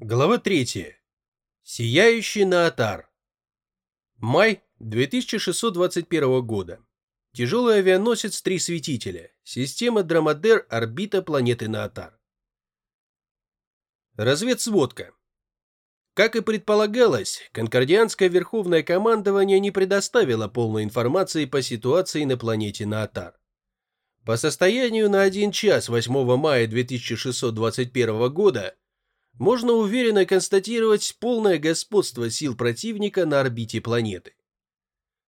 Глава 3. Сияющий Наатар. Май 2621 года. Тяжелый авианосец «Три светителя». Система Драмадер, орбита планеты Наатар. Разведсводка. Как и предполагалось, конкордианское верховное командование не предоставило полной информации по ситуации на планете Наатар. По состоянию на 1 час 8 мая 2621 года можно уверенно констатировать полное господство сил противника на орбите планеты.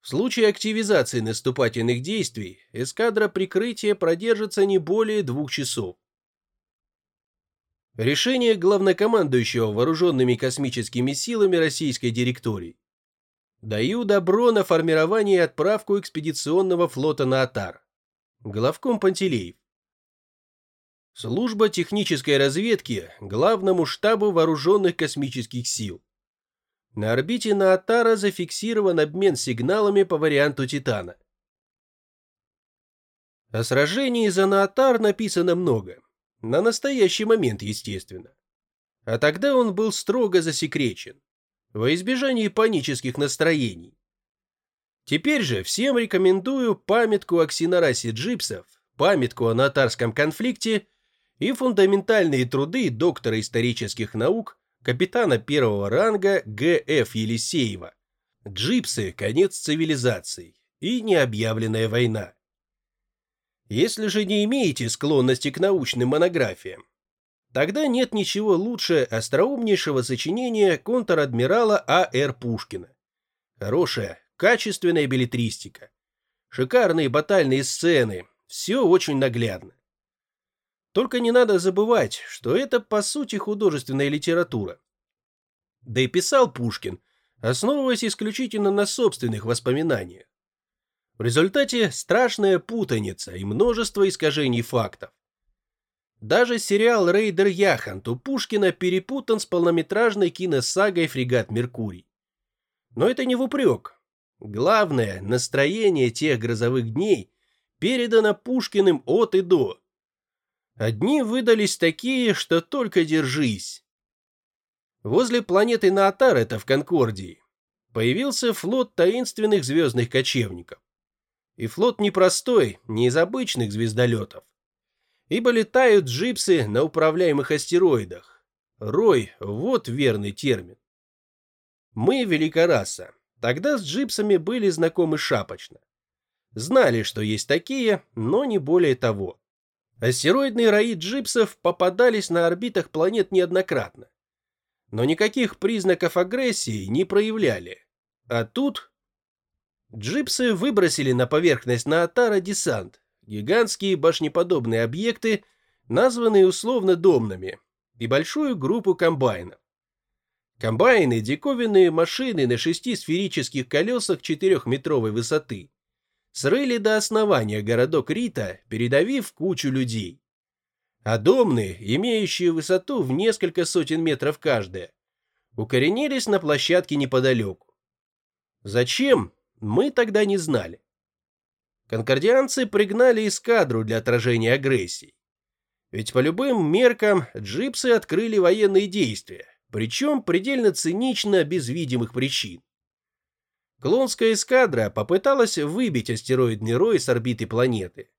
В случае активизации наступательных действий эскадра прикрытия продержится не более двух часов. Решение главнокомандующего вооруженными космическими силами Российской директории. Даю добро на формирование и отправку экспедиционного флота на Атар. Главком Пантелеев. Служба технической разведки Главному штабу вооруженных космических сил. На орбите Наатара зафиксирован обмен сигналами по варианту Титана. О сражении за Наатар написано много. На настоящий момент, естественно. А тогда он был строго засекречен. Во избежание панических настроений. Теперь же всем рекомендую памятку о ксенорасе джипсов, памятку о натарском конфликте и фундаментальные труды доктора исторических наук, капитана первого ранга Г.Ф. Елисеева «Джипсы. Конец цивилизации» и «Необъявленная война». Если же не имеете склонности к научным монографиям, тогда нет ничего лучше остроумнейшего сочинения контр-адмирала А.Р. Пушкина. Хорошая, качественная билетристика. Шикарные батальные сцены, все очень наглядно. Только не надо забывать, что это по сути художественная литература. Да и писал Пушкин, основываясь исключительно на собственных воспоминаниях. В результате страшная путаница и множество искажений фактов. Даже сериал «Рейдер Яхант» у Пушкина перепутан с полнометражной киносагой «Фрегат Меркурий». Но это не в упрек. Главное, настроение тех грозовых дней передано Пушкиным от и до – Одни выдались такие, что только держись. Возле планеты Наатар, это в Конкордии, появился флот таинственных звездных кочевников. И флот не простой, не из обычных звездолетов. Ибо летают джипсы на управляемых астероидах. Рой – вот верный термин. Мы, великораса, тогда с джипсами были знакомы шапочно. Знали, что есть такие, но не более того. Астероидные раи джипсов попадались на орбитах планет неоднократно. Но никаких признаков агрессии не проявляли. А тут... Джипсы выбросили на поверхность Наатара десант, гигантские башнеподобные объекты, названные условно домными, и большую группу комбайнов. Комбайны – диковинные машины на шести сферических колесах четырехметровой высоты срыли до основания городок Рита, передавив кучу людей. А домные, имеющие высоту в несколько сотен метров каждая, укоренились на площадке неподалеку. Зачем, мы тогда не знали. Конкордианцы пригнали эскадру для отражения агрессии. Ведь по любым меркам джипсы открыли военные действия, причем предельно цинично, без видимых причин. Клонская эскадра попыталась выбить астероидный рой с орбиты планеты.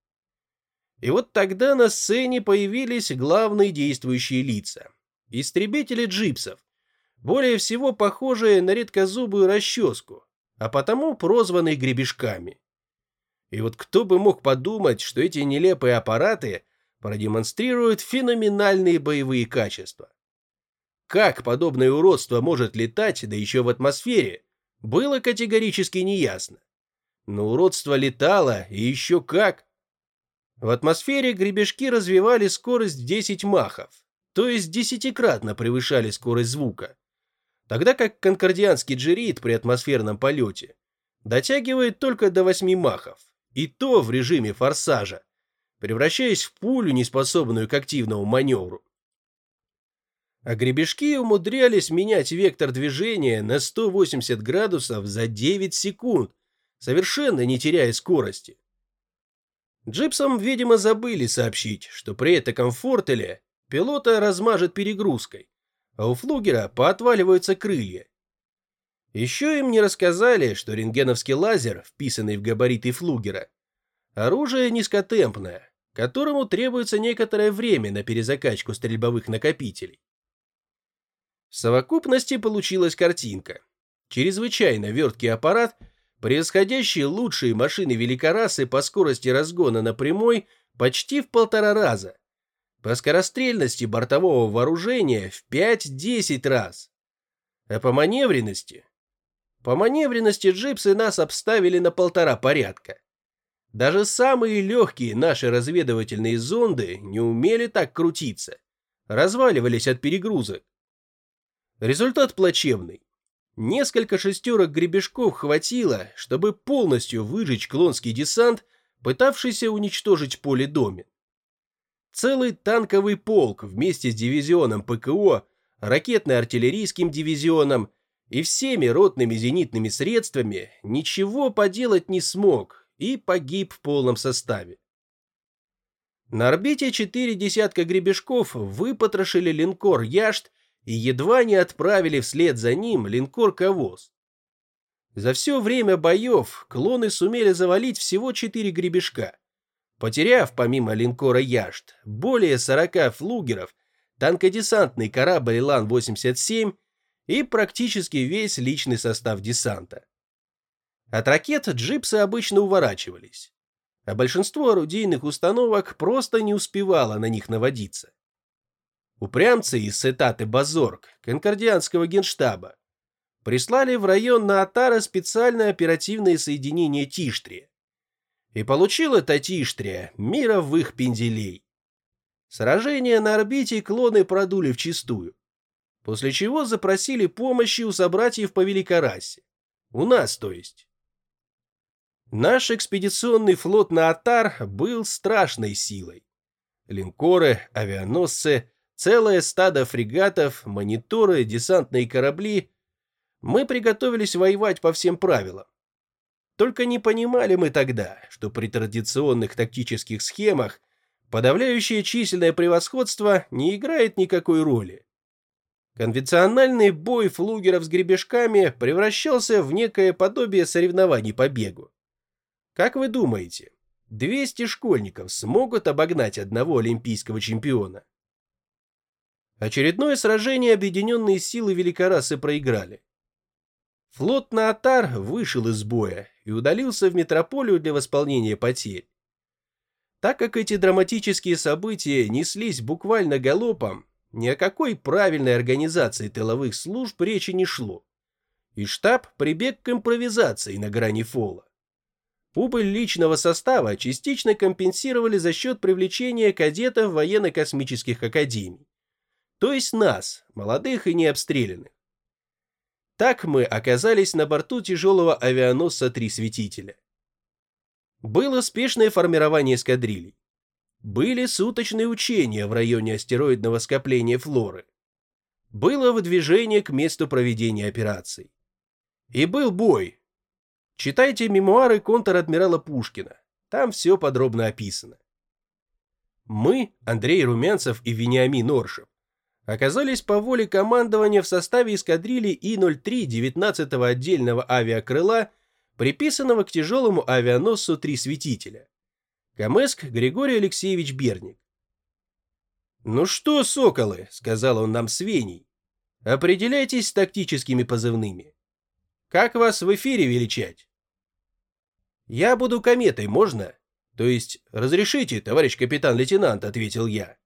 И вот тогда на сцене появились главные действующие лица. Истребители джипсов, более всего похожие на редкозубую расческу, а потому прозванные гребешками. И вот кто бы мог подумать, что эти нелепые аппараты продемонстрируют феноменальные боевые качества. Как подобное уродство может летать, да еще в атмосфере, было категорически неясно. Но уродство летало, и еще как. В атмосфере гребешки развивали скорость в 10 махов, то есть десятикратно превышали скорость звука, тогда как конкордианский джерит при атмосферном полете дотягивает только до 8 махов, и то в режиме форсажа, превращаясь в пулю, неспособную к активному маневру а гребешки умудрялись менять вектор движения на 180 градусов за 9 секунд, совершенно не теряя скорости. Джипсам, видимо, забыли сообщить, что при этом комфортеле пилота размажет перегрузкой, а у флугера поотваливаются крылья. Еще им не рассказали, что рентгеновский лазер, вписанный в габариты флугера, оружие низкотемпное, которому требуется некоторое время на перезакачку стрельбовых накопителей. В совокупности получилась картинка. Чрезвычайно верткий аппарат, превосходящий лучшие машины великорасы по скорости разгона на прямой почти в полтора раза. По скорострельности бортового вооружения в 5-10 раз. А по маневренности? По маневренности джипсы нас обставили на полтора порядка. Даже самые легкие наши разведывательные зонды не умели так крутиться. Разваливались от перегрузок. Результат плачевный. Несколько шестерок гребешков хватило, чтобы полностью выжечь клонский десант, пытавшийся уничтожить поле домен. Целый танковый полк вместе с дивизионом ПКО, ракетно-артиллерийским дивизионом и всеми ротными зенитными средствами ничего поделать не смог и погиб в полном составе. На орбите четыре десятка гребешков выпотрошили линкор «Яшт» и едва не отправили вслед за ним линкор «Ковоз». За все время боев клоны сумели завалить всего четыре гребешка, потеряв помимо линкора «Яшт» более 40 флугеров, танкодесантный корабль «Лан-87» и практически весь личный состав десанта. От ракет джипсы обычно уворачивались, а большинство орудийных установок просто не успевало на них наводиться. Упрямцы из Сетаты Базорг, конкордианского генштаба, прислали в район Наатара специальное оперативное соединение Тиштрия. И получила это Тиштрия мировых пенделей. Сражение на орбите клоны продули вчистую, после чего запросили помощи у собратьев по Великорасе. У нас, то есть. Наш экспедиционный флот на Атар был страшной силой. Линкоры, авианосцы, целое стадо фрегатов, мониторы, десантные корабли. Мы приготовились воевать по всем правилам. Только не понимали мы тогда, что при традиционных тактических схемах подавляющее численное превосходство не играет никакой роли. Конвенциональный бой флугеров с гребешками превращался в некое подобие соревнований по бегу. Как вы думаете, 200 школьников смогут обогнать одного олимпийского чемпиона? Очередное сражение объединенные силы великорасы проиграли. Флот Наатар вышел из боя и удалился в метрополию для восполнения потерь. Так как эти драматические события неслись буквально галопом, ни о какой правильной организации тыловых служб речи не шло, и штаб прибег к импровизации на грани фола. Убыль личного состава частично компенсировали за счет привлечения кадетов военно-космических академий. То есть нас, молодых и необстрелянных. Так мы оказались на борту тяжелого авианосца «Три светителя». Было спешное формирование эскадрилей. Были суточные учения в районе астероидного скопления Флоры. Было выдвижение к месту проведения операций. И был бой, Читайте мемуары контр-адмирала Пушкина. Там все подробно описано. Мы, Андрей Румянцев и Вениамин Оршев, оказались по воле командования в составе эскадрильи И-03 19-го отдельного авиакрыла, приписанного к тяжелому авианосцу «Три светителя». Камеск Григорий Алексеевич Берник. «Ну что, соколы», — сказал он нам с Веней, — «определяйтесь с тактическими позывными. Как вас в эфире величать?» «Я буду кометой, можно?» «То есть, разрешите, товарищ капитан-лейтенант», — ответил я.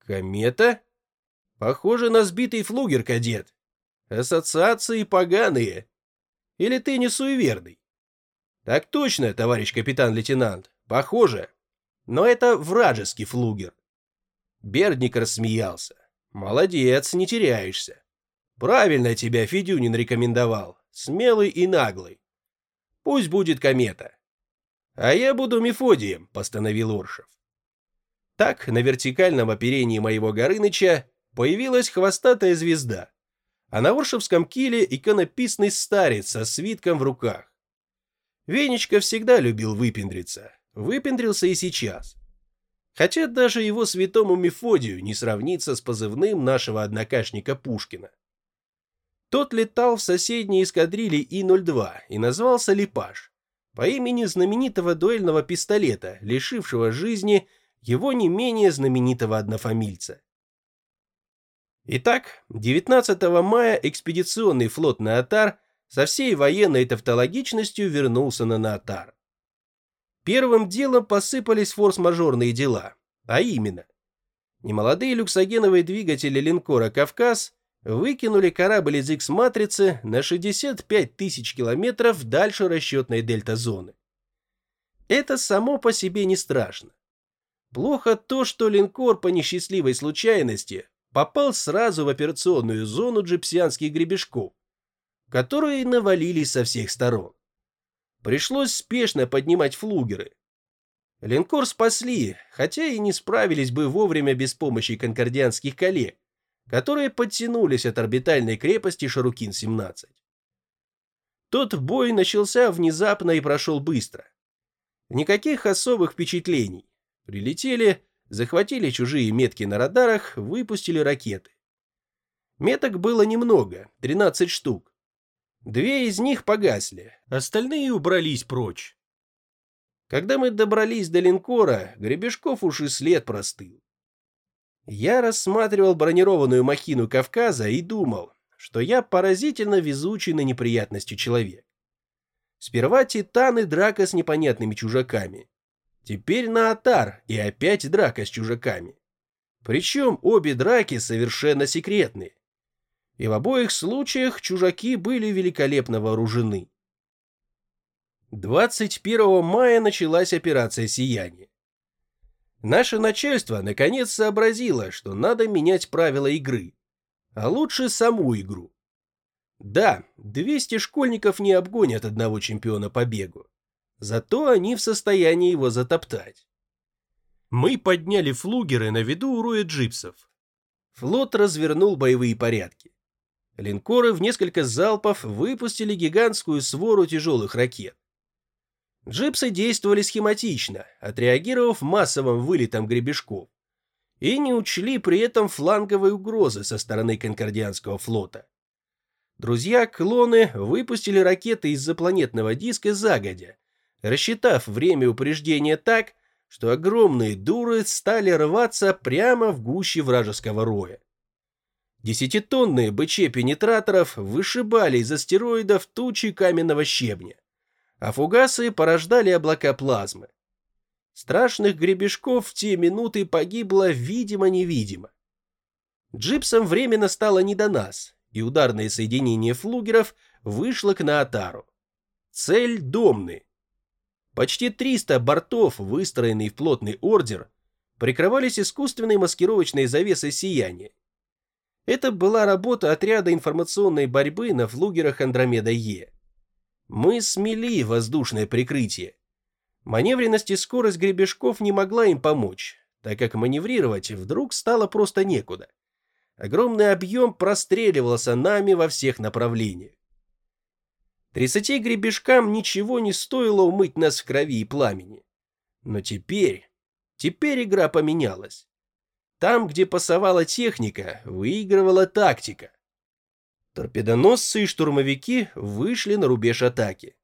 «Комета?» «Похоже на сбитый флугер, кадет. Ассоциации поганые. Или ты не суеверный?» «Так точно, товарищ капитан-лейтенант, похоже. Но это вражеский флугер». Бердник рассмеялся. «Молодец, не теряешься. Правильно тебя Федюнин рекомендовал. Смелый и наглый. Пусть будет комета. А я буду Мефодием, постановил Оршев. Так, на вертикальном оперении моего Горыныча появилась хвостатая звезда, а на Оршевском киле иконописный старец со свитком в руках. Венечка всегда любил выпендриться, выпендрился и сейчас. Хотя даже его святому Мефодию не сравнится с позывным нашего однокашника Пушкина. Тот летал в соседней эскадрилье И-02 и назвался Липаш по имени знаменитого дуэльного пистолета, лишившего жизни его не менее знаменитого однофамильца. Итак, 19 мая экспедиционный флот Наотар со всей военной тавтологичностью вернулся на Наотар. Первым делом посыпались форс-мажорные дела, а именно, немолодые люксогеновые двигатели линкора «Кавказ» выкинули корабль из X-матрицы на 65 тысяч километров дальше расчетной дельта-зоны. Это само по себе не страшно. Плохо то, что линкор по несчастливой случайности попал сразу в операционную зону джипсианских гребешков, которые навалились со всех сторон. Пришлось спешно поднимать флугеры. Линкор спасли, хотя и не справились бы вовремя без помощи конкордианских коллег, которые подтянулись от орбитальной крепости Шарукин-17. Тот бой начался внезапно и прошел быстро. Никаких особых впечатлений. Прилетели, захватили чужие метки на радарах, выпустили ракеты. Меток было немного, 13 штук. Две из них погасли, остальные убрались прочь. Когда мы добрались до линкора, Гребешков уж и след простыл. Я рассматривал бронированную махину Кавказа и думал, что я поразительно везучий на неприятности человек. Сперва Титан и драка с непонятными чужаками. Теперь на Атар и опять драка с чужаками. Причем обе драки совершенно секретные. И в обоих случаях чужаки были великолепно вооружены. 21 мая началась операция «Сияние». Наше начальство наконец сообразило, что надо менять правила игры, а лучше саму игру. Да, 200 школьников не обгонят одного чемпиона по бегу, зато они в состоянии его затоптать. Мы подняли флугеры на виду у роя джипсов. Флот развернул боевые порядки. Линкоры в несколько залпов выпустили гигантскую свору тяжелых ракет. Джипсы действовали схематично, отреагировав массовым вылетом гребешков, и не учли при этом фланговой угрозы со стороны Конкордианского флота. Друзья-клоны выпустили ракеты из запланетного диска загодя, рассчитав время упреждения так, что огромные дуры стали рваться прямо в гуще вражеского роя. Десятитонные БЧ пенетраторов вышибали из астероидов тучи каменного щебня а фугасы порождали облака плазмы. Страшных гребешков в те минуты погибло видимо-невидимо. Джипсам временно стало не до нас, и ударное соединение флугеров вышло к Наатару. Цель – Домны. Почти 300 бортов, выстроенные в плотный ордер, прикрывались искусственной маскировочной завесой сияния. Это была работа отряда информационной борьбы на флугерах Андромеда-Е. Мы смели воздушное прикрытие. Маневренность и скорость гребешков не могла им помочь, так как маневрировать вдруг стало просто некуда. Огромный объем простреливался нами во всех направлениях. Тридцати гребешкам ничего не стоило умыть нас в крови и пламени. Но теперь, теперь игра поменялась. Там, где пасовала техника, выигрывала тактика. Торпедоносцы и штурмовики вышли на рубеж атаки.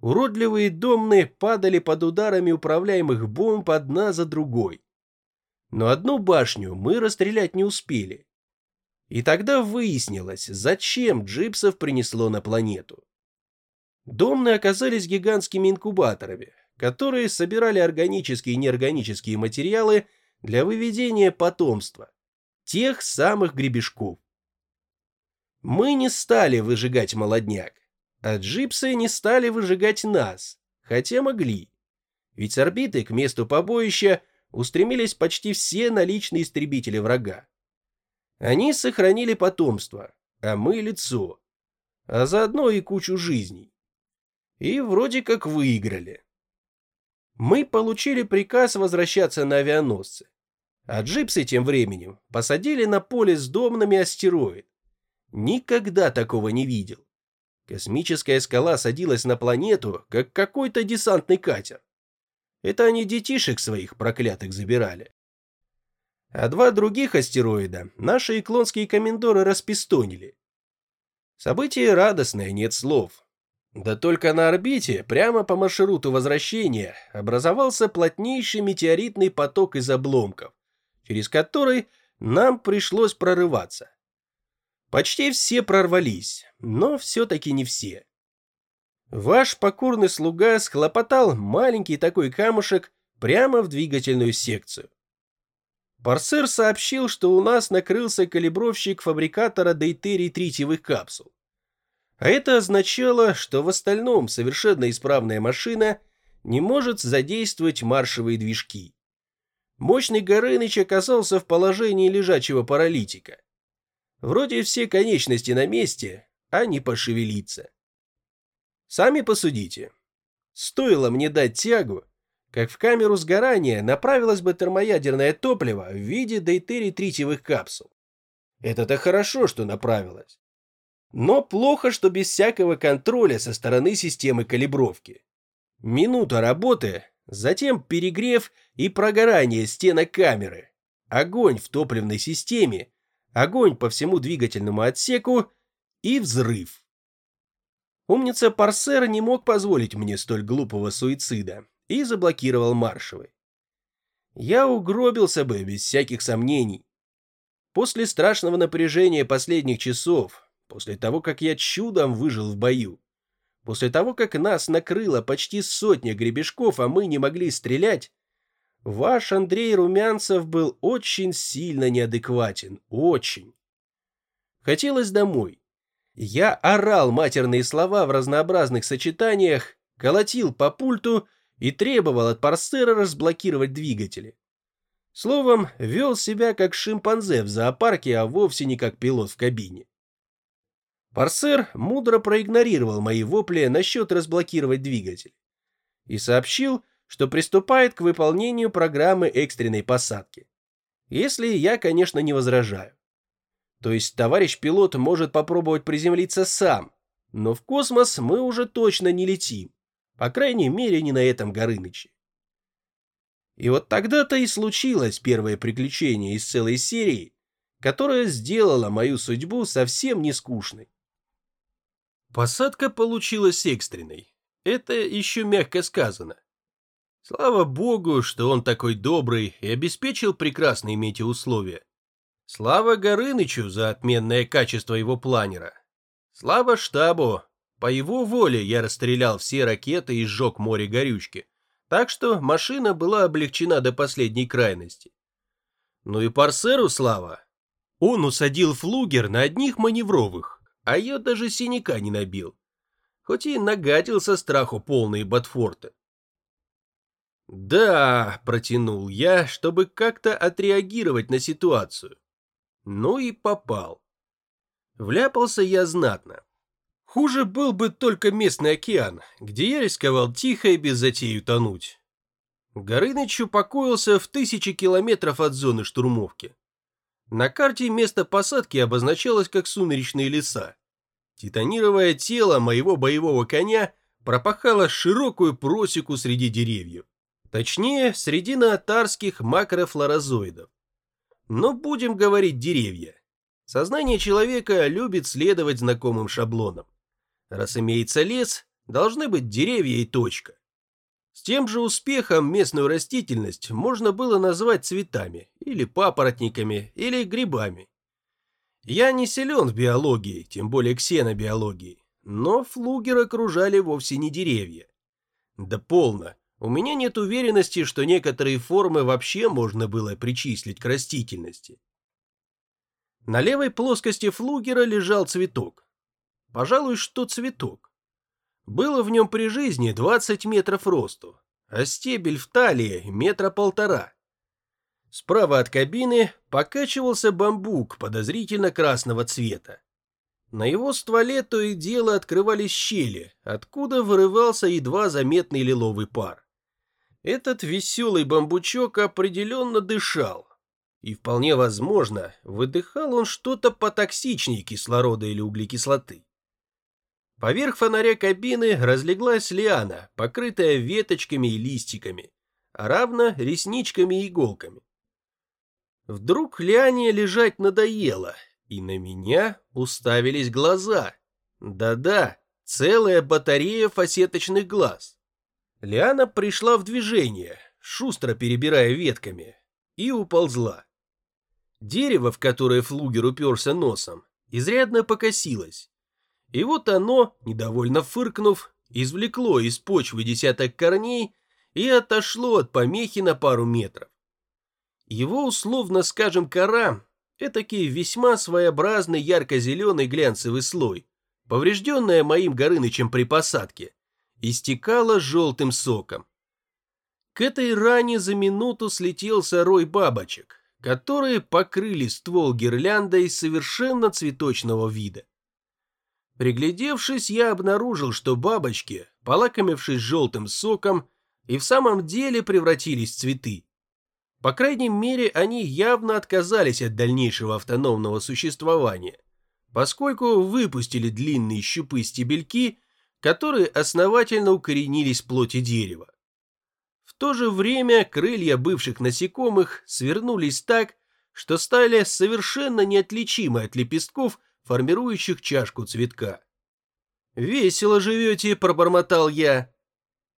Уродливые домны падали под ударами управляемых бомб одна за другой. Но одну башню мы расстрелять не успели. И тогда выяснилось, зачем джипсов принесло на планету. Домны оказались гигантскими инкубаторами, которые собирали органические и неорганические материалы для выведения потомства, тех самых гребешков. Мы не стали выжигать молодняк, а джипсы не стали выжигать нас, хотя могли. Ведь с орбиты к месту побоища устремились почти все наличные истребители врага. Они сохранили потомство, а мы лицо, а заодно и кучу жизней. И вроде как выиграли. Мы получили приказ возвращаться на авианосцы, а джипсы тем временем посадили на поле с домнами астероид, Никогда такого не видел. Космическая скала садилась на планету, как какой-то десантный катер. Это они детишек своих проклятых забирали. А два других астероида наши иклонские комендоры распистонили. Событие радостное, нет слов. Да только на орбите, прямо по маршруту возвращения, образовался плотнейший метеоритный поток из обломков, через который нам пришлось прорываться. Почти все прорвались, но все-таки не все. Ваш покорный слуга схлопотал маленький такой камушек прямо в двигательную секцию. Парсер сообщил, что у нас накрылся калибровщик фабрикатора дейтерий тритиевых капсул. А это означало, что в остальном совершенно исправная машина не может задействовать маршевые движки. Мощный Горыныч оказался в положении лежачего паралитика. Вроде все конечности на месте, а не пошевелиться. Сами посудите. Стоило мне дать тягу, как в камеру сгорания направилось бы термоядерное топливо в виде дейтерий-тритиевых капсул. Это-то хорошо, что направилось. Но плохо, что без всякого контроля со стороны системы калибровки. Минута работы, затем перегрев и прогорание стенок камеры, огонь в топливной системе, огонь по всему двигательному отсеку и взрыв. Умница Парсер не мог позволить мне столь глупого суицида и заблокировал маршевый. Я угробился бы без всяких сомнений. После страшного напряжения последних часов, после того, как я чудом выжил в бою, после того, как нас накрыло почти сотня гребешков, а мы не могли стрелять, ваш Андрей Румянцев был очень сильно неадекватен, очень. Хотелось домой. Я орал матерные слова в разнообразных сочетаниях, колотил по пульту и требовал от Парсера разблокировать двигатели. Словом, вел себя как шимпанзе в зоопарке, а вовсе не как пилот в кабине. Парсер мудро проигнорировал мои вопли насчет разблокировать двигатель и сообщил, что приступает к выполнению программы экстренной посадки. Если я, конечно, не возражаю. То есть товарищ пилот может попробовать приземлиться сам, но в космос мы уже точно не летим. По крайней мере, не на этом Горыныче. И вот тогда-то и случилось первое приключение из целой серии, которое сделало мою судьбу совсем не скучной. Посадка получилась экстренной. Это еще мягко сказано. Слава богу, что он такой добрый и обеспечил прекрасные метеоусловия. Слава Горынычу за отменное качество его планера. Слава штабу по его воле я расстрелял все ракеты и сжег море горючки, так что машина была облегчена до последней крайности. Ну и парсеру слава. Он усадил флугер на одних маневровых, а я даже синяка не набил. Хоть и нагадил со страху полные ботфорты. «Да», — протянул я, чтобы как-то отреагировать на ситуацию. Ну и попал. Вляпался я знатно. Хуже был бы только местный океан, где я рисковал тихо и без затеи утонуть. Горыныч упокоился в тысячи километров от зоны штурмовки. На карте место посадки обозначалось как сумеречные леса. Титанировое тело моего боевого коня пропахало широкую просеку среди деревьев. Точнее, среди наотарских макрофлорозоидов. Но будем говорить деревья. Сознание человека любит следовать знакомым шаблонам. Раз имеется лес, должны быть деревья и точка. С тем же успехом местную растительность можно было назвать цветами, или папоротниками, или грибами. Я не силен в биологии, тем более ксенобиологии, но флугер окружали вовсе не деревья. Да полно, у меня нет уверенности, что некоторые формы вообще можно было причислить к растительности. На левой плоскости флугера лежал цветок. Пожалуй, что цветок. Было в нем при жизни 20 метров росту, а стебель в талии метра полтора. Справа от кабины покачивался бамбук подозрительно красного цвета. На его стволе то и дело открывались щели, откуда вырывался едва заметный лиловый пар. Этот веселый бамбучок определенно дышал. И вполне возможно, выдыхал он что-то потоксичнее кислорода или углекислоты. Поверх фонаря кабины разлеглась лиана, покрытая веточками и листиками, а равно ресничками и иголками. Вдруг Лиане лежать надоело, и на меня уставились глаза. Да-да, целая батарея фасеточных глаз. Лиана пришла в движение, шустро перебирая ветками, и уползла. Дерево, в которое флугер уперся носом, изрядно покосилось. И вот оно, недовольно фыркнув, извлекло из почвы десяток корней и отошло от помехи на пару метров. Его условно скажем кора – этакий весьма своеобразный ярко-зеленый глянцевый слой, поврежденная моим Горынычем при посадке, истекала желтым соком. К этой ране за минуту слетелся рой бабочек, которые покрыли ствол гирляндой совершенно цветочного вида. Приглядевшись, я обнаружил, что бабочки, полакомившись желтым соком, и в самом деле превратились в цветы. По крайней мере, они явно отказались от дальнейшего автономного существования, поскольку выпустили длинные щупы-стебельки, которые основательно укоренились в плоти дерева. В то же время крылья бывших насекомых свернулись так, что стали совершенно неотличимы от лепестков, формирующих чашку цветка. «Весело живете», — пробормотал я.